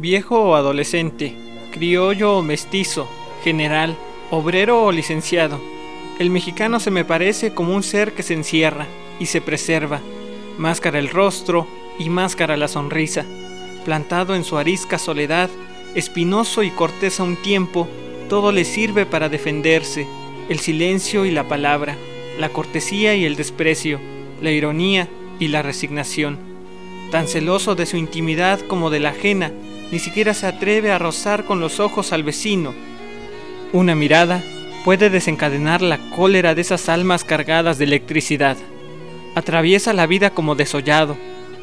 Viejo o adolescente, criollo o mestizo, general, obrero o licenciado, el mexicano se me parece como un ser que se encierra y se preserva, máscara el rostro y máscara la sonrisa, plantado en su arisca soledad, espinoso y cortés a un tiempo, todo le sirve para defenderse, el silencio y la palabra, la cortesía y el desprecio, la ironía y la resignación. Tan celoso de su intimidad como de la ajena, ni siquiera se atreve a rozar con los ojos al vecino. Una mirada puede desencadenar la cólera de esas almas cargadas de electricidad. Atraviesa la vida como desollado.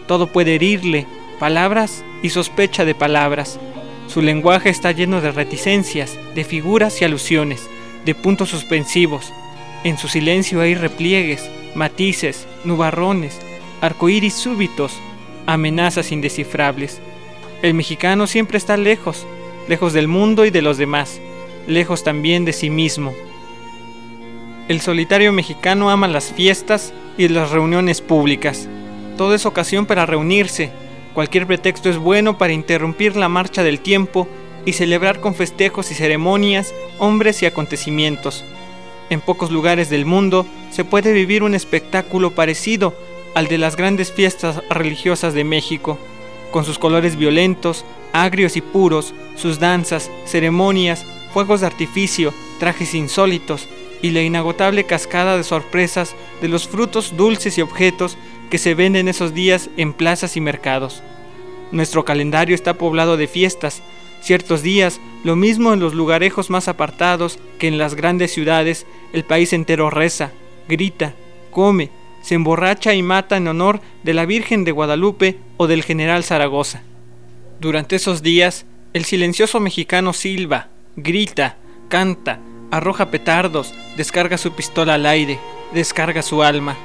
Todo puede herirle, palabras y sospecha de palabras. Su lenguaje está lleno de reticencias, de figuras y alusiones, de puntos suspensivos. En su silencio hay repliegues, matices, nubarrones, arcoíris súbitos, amenazas indescifrables. El mexicano siempre está lejos, lejos del mundo y de los demás, lejos también de sí mismo. El solitario mexicano ama las fiestas y las reuniones públicas. Todo es ocasión para reunirse. Cualquier pretexto es bueno para interrumpir la marcha del tiempo y celebrar con festejos y ceremonias hombres y acontecimientos. En pocos lugares del mundo se puede vivir un espectáculo parecido al de las grandes fiestas religiosas de México con sus colores violentos, agrios y puros, sus danzas, ceremonias, fuegos de artificio, trajes insólitos y la inagotable cascada de sorpresas de los frutos dulces y objetos que se venden esos días en plazas y mercados. Nuestro calendario está poblado de fiestas, ciertos días, lo mismo en los lugarejos más apartados que en las grandes ciudades, el país entero reza, grita, come, se emborracha y mata en honor de la Virgen de Guadalupe o del general Zaragoza. Durante esos días, el silencioso mexicano silba, grita, canta, arroja petardos, descarga su pistola al aire, descarga su alma,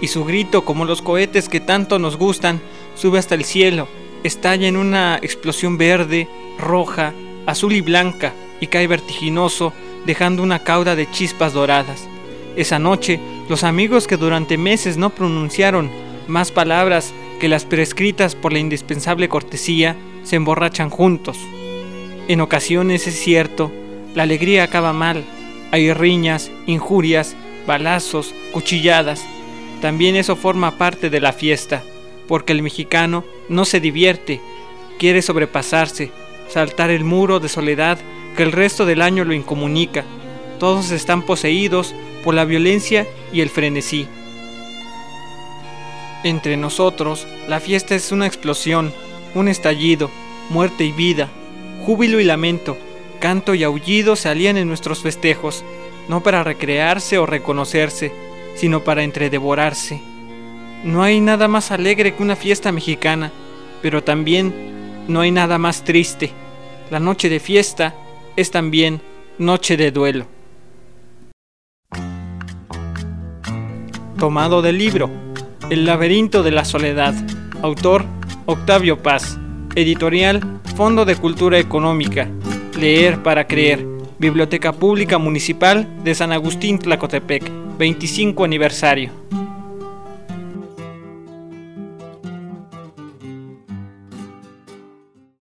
y su grito, como los cohetes que tanto nos gustan, sube hasta el cielo, estalla en una explosión verde, roja, azul y blanca, y cae vertiginoso, dejando una cauda de chispas doradas. Esa noche, los amigos que durante meses no pronunciaron más palabras que las prescritas por la indispensable cortesía, se emborrachan juntos. En ocasiones es cierto, la alegría acaba mal. Hay riñas, injurias, balazos, cuchilladas. También eso forma parte de la fiesta, porque el mexicano no se divierte, quiere sobrepasarse, saltar el muro de soledad que el resto del año lo incomunica. Todos están poseídos por la violencia y el frenesí. Entre nosotros, la fiesta es una explosión, un estallido, muerte y vida, júbilo y lamento, canto y aullido se alían en nuestros festejos, no para recrearse o reconocerse, sino para entredevorarse. No hay nada más alegre que una fiesta mexicana, pero también no hay nada más triste. La noche de fiesta es también noche de duelo. Tomado del libro El laberinto de la soledad, autor Octavio Paz, editorial Fondo de Cultura Económica, Leer para Creer, Biblioteca Pública Municipal de San Agustín Tlacotepec, 25 aniversario.